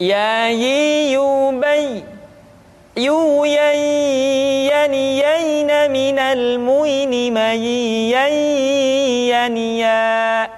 يا يي يوبي يو ين من المين ميينيا. ين يا